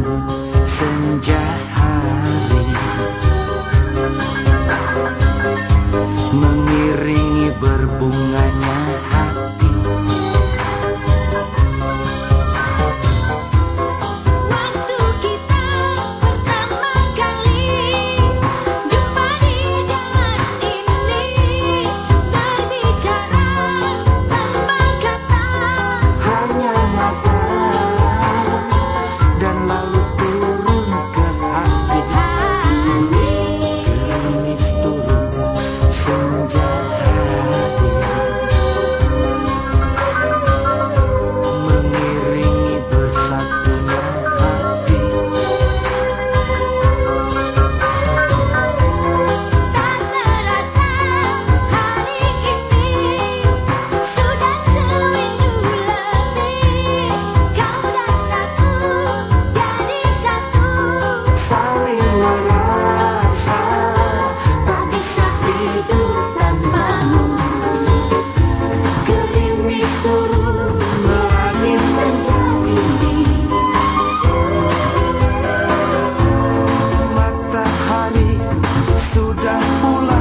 Thank you. sudah pulang